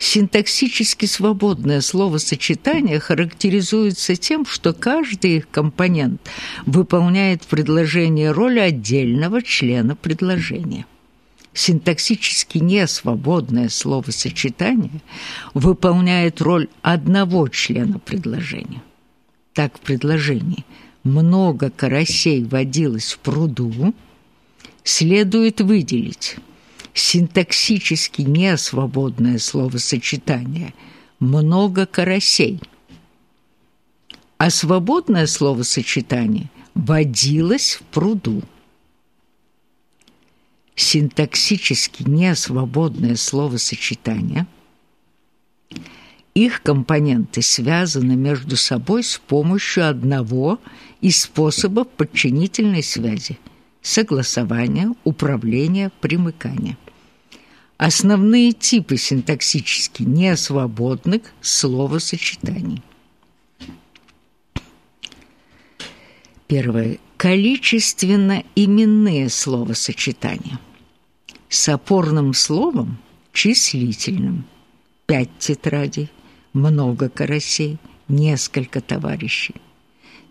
Синтаксически свободное словосочетание характеризуется тем, что каждый компонент выполняет в предложении роль отдельного члена предложения. Синтаксически несвободное словосочетание выполняет роль одного члена предложения. Так в предложении «много карасей водилось в пруду» следует выделить – синтаксически несвободное словосочетание «много карасей», а свободное словосочетание «водилось в пруду». Синтаксически несвободное словосочетание. Их компоненты связаны между собой с помощью одного из способов подчинительной связи – согласования, управления, примыкания – Основные типы синтаксически несвободных словосочетаний. Первое. Количественно-именные словосочетания. С опорным словом числительным. Пять тетрадей, много карасей, несколько товарищей.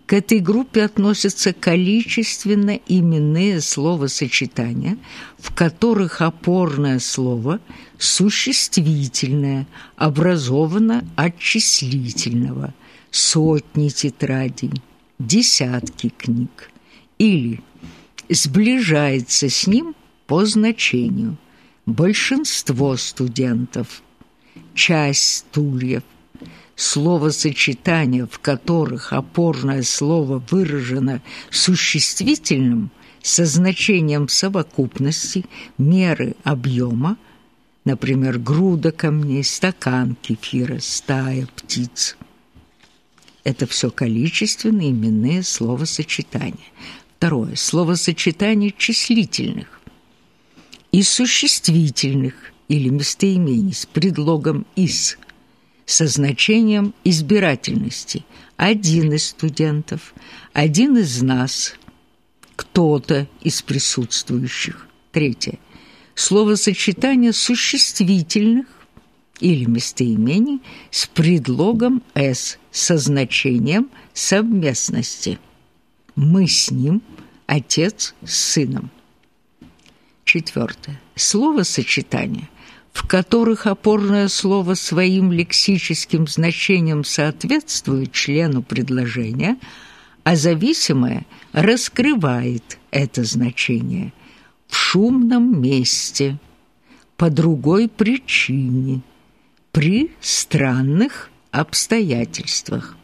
К этой группе относятся количественно-именные словосочетания, в которых опорное слово существительное образовано от числительного. Сотни тетрадей, десятки книг. Или сближается с ним по значению. Большинство студентов, часть стульев – словосочетания, в которых опорное слово выражено существительным со значением совокупности, меры объема, например, груда камней, стакан кефира, стая птиц. Это все количественные именные словосочетания. Второе. Словосочетания числительных и существительных или местоимений с предлогом «из» – со значением избирательности. Один из студентов, один из нас, кто-то из присутствующих. Третье. Словосочетание существительных или местоимений с предлогом «с» со значением совместности. Мы с ним, отец с сыном. Четвертое. Словосочетание – в которых опорное слово своим лексическим значением соответствует члену предложения, а зависимое раскрывает это значение в шумном месте, по другой причине, при странных обстоятельствах.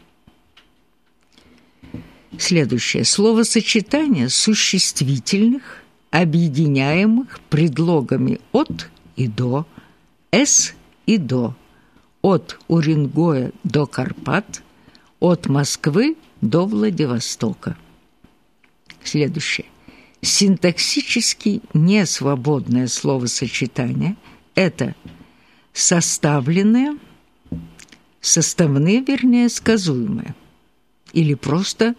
Следующее. Словосочетание существительных, объединяемых предлогами «от» и «до», «С» и «До», от Уренгоя до Карпат, от Москвы до Владивостока. Следующее. Синтаксически несвободное словосочетание – это составленное, составные, вернее, сказуемое, или просто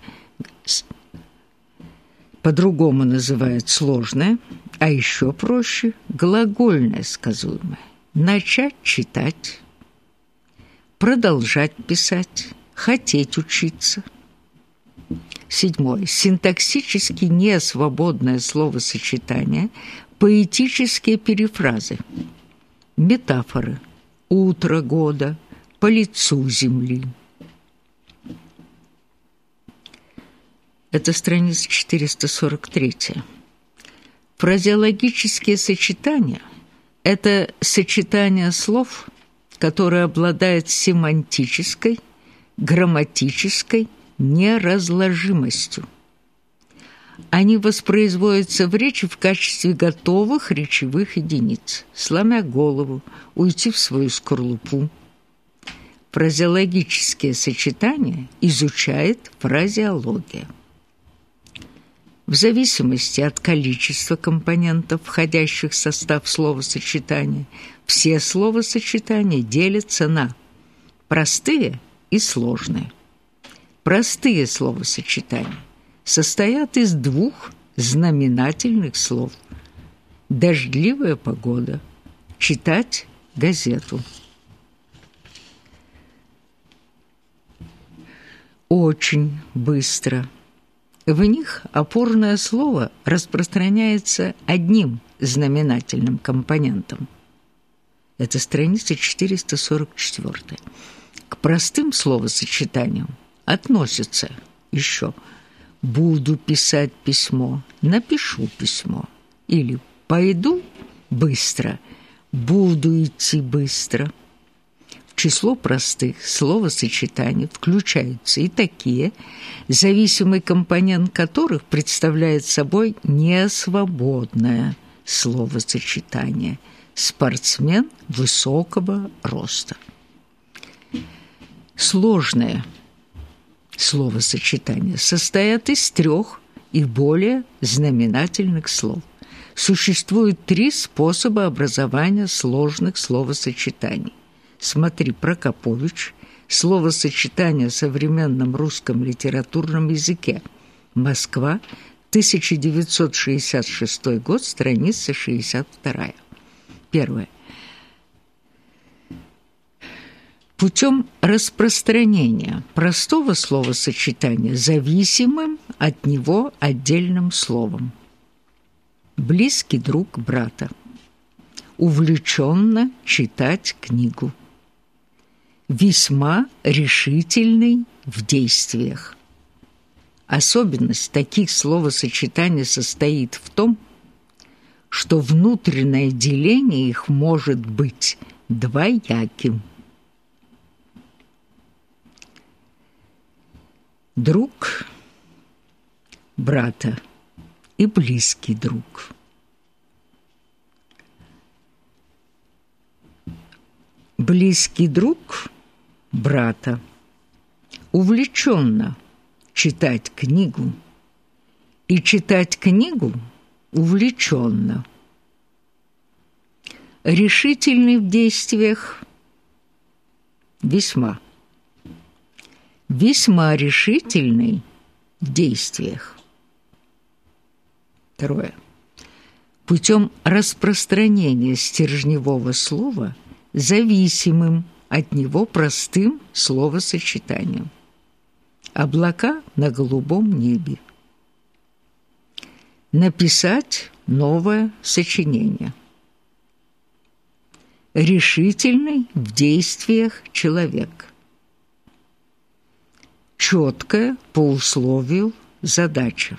по-другому называют сложное, а еще проще – глагольное сказуемое начать читать, продолжать писать, хотеть учиться. Седьмое. Синтаксически несвободное словосочетание, поэтические перефразы, метафоры, утро года, по лицу земли. Это страница 443. Фразеологические сочетания – это сочетание слов, которое обладает семантической, грамматической неразложимостью. Они воспроизводятся в речи в качестве готовых речевых единиц, сломя голову, уйти в свою скорлупу. Фразеологические сочетания изучает фразеология в зависимости от количества компонентов, входящих в состав словосочетания, все словосочетания делятся на простые и сложные. Простые словосочетания состоят из двух знаменательных слов. «Дождливая погода», «Читать газету». Очень быстро – в них опорное слово распространяется одним знаменательным компонентом. Это страница 444. К простым словосочетаниям относятся еще «буду писать письмо», «напишу письмо» или «пойду быстро», «буду идти быстро» число простых словосочетаний включаются и такие, зависимый компонент которых представляет собой несвободное словосочетание «спортсмен высокого роста». Сложное словосочетание состоят из трех и более знаменательных слов. Существует три способа образования сложных словосочетаний – Смотри, Прокопович, словосочетание в современном русском литературном языке. Москва, 1966 год, страница 62. Первое. Путем распространения простого словосочетания зависимым от него отдельным словом. Близкий друг брата. Увлеченно читать книгу весьма решительный в действиях. Особенность таких словосочетаний состоит в том, что внутреннее деление их может быть двояким. Друг брата и близкий друг – близкий друг брата, увлеченно читать книгу и читать книгу увлеченно. Решительный в действиях весьма. Весьма решительный в действиях. Второе. Путем распространения стержневого слова зависимым – от него простым словосочетанием. Облака на голубом небе. Написать новое сочинение. Решительный в действиях человек. Четкая по условию задача.